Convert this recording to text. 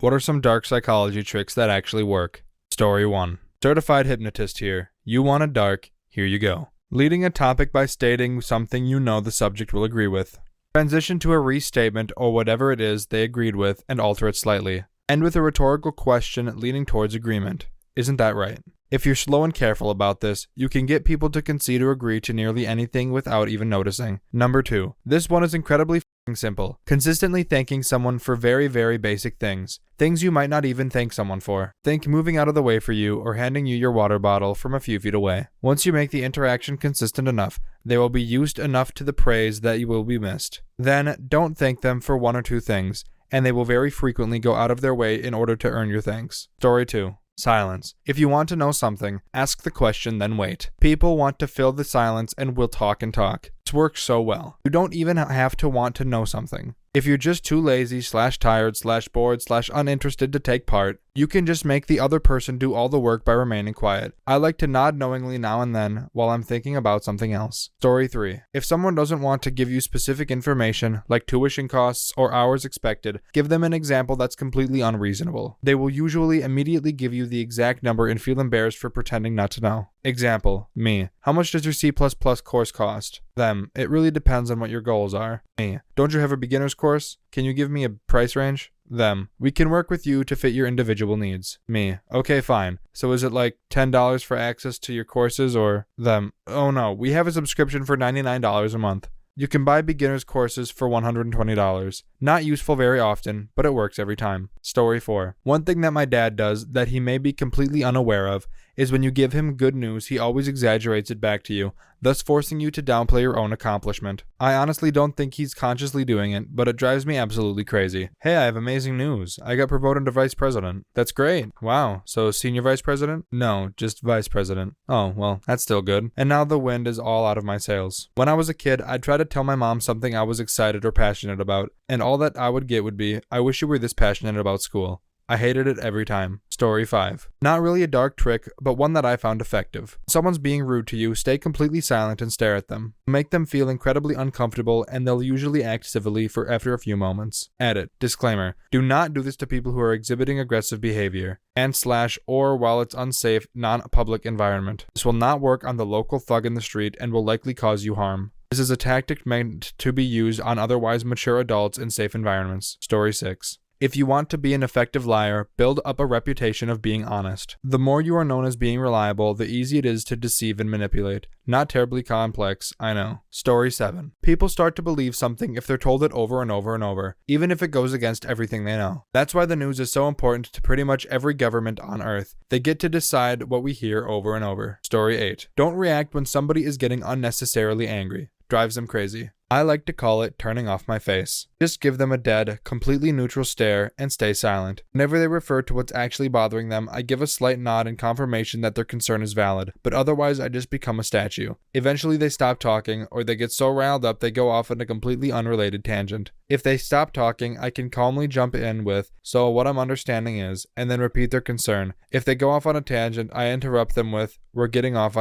What are some dark psychology tricks that actually work? Story 1. Certified hypnotist here. You want a dark, here you go. Leading a topic by stating something you know the subject will agree with. Transition to a restatement or whatever it is they agreed with and alter it slightly. End with a rhetorical question leaning towards agreement. Isn't that right? If you're slow and careful about this, you can get people to concede or agree to nearly anything without even noticing. Number 2. This one is incredibly simple. Consistently thanking someone for very, very basic things. Things you might not even thank someone for. Think moving out of the way for you or handing you your water bottle from a few feet away. Once you make the interaction consistent enough, they will be used enough to the praise that you will be missed. Then, don't thank them for one or two things, and they will very frequently go out of their way in order to earn your thanks. Story 2. Silence. If you want to know something, ask the question, then wait. People want to fill the silence and will talk and talk. This works so well. You don't even have to want to know something. If you're just too lazy, slash tired, slash bored, slash uninterested to take part, you can just make the other person do all the work by remaining quiet. I like to nod knowingly now and then while I'm thinking about something else. Story 3. If someone doesn't want to give you specific information, like tuition costs or hours expected, give them an example that's completely unreasonable. They will usually immediately give you the exact number and feel embarrassed for pretending not to know. Example, me. How much does your C++ course cost? Them. It really depends on what your goals are. Me. Don't you have a beginner's course? Can you give me a price range? Them. We can work with you to fit your individual needs. Me. Okay, fine. So is it like $10 for access to your courses or them? Oh no, we have a subscription for $99 a month. You can buy beginner's courses for $120. Not useful very often, but it works every time. Story 4. One thing that my dad does that he may be completely unaware of is when you give him good news, he always exaggerates it back to you, thus forcing you to downplay your own accomplishment. I honestly don't think he's consciously doing it, but it drives me absolutely crazy. Hey, I have amazing news. I got promoted to vice president. That's great. Wow. So, senior vice president? No, just vice president. Oh, well, that's still good. And now the wind is all out of my sails. When I was a kid, I'd try to tell my mom something I was excited or passionate about, and all that I would get would be, I wish you were this passionate about school. I hated it every time. Story 5. Not really a dark trick, but one that I found effective. Someone's being rude to you, stay completely silent and stare at them. Make them feel incredibly uncomfortable, and they'll usually act civilly for after a few moments. Edit. Disclaimer. Do not do this to people who are exhibiting aggressive behavior, and slash or while it's unsafe, non-public environment. This will not work on the local thug in the street and will likely cause you harm. This is a tactic meant to be used on otherwise mature adults in safe environments. Story 6. If you want to be an effective liar, build up a reputation of being honest. The more you are known as being reliable, the easier it is to deceive and manipulate. Not terribly complex, I know. Story 7. People start to believe something if they're told it over and over and over, even if it goes against everything they know. That's why the news is so important to pretty much every government on earth. They get to decide what we hear over and over. Story 8. Don't react when somebody is getting unnecessarily angry. Drives them crazy. I like to call it turning off my face. Just give them a dead, completely neutral stare and stay silent. Whenever they refer to what's actually bothering them, I give a slight nod in confirmation that their concern is valid, but otherwise I just become a statue. Eventually they stop talking, or they get so riled up they go off on a completely unrelated tangent. If they stop talking, I can calmly jump in with, So what I'm understanding is, and then repeat their concern. If they go off on a tangent, I interrupt them with, We're getting off on